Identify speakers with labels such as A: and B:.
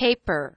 A: paper.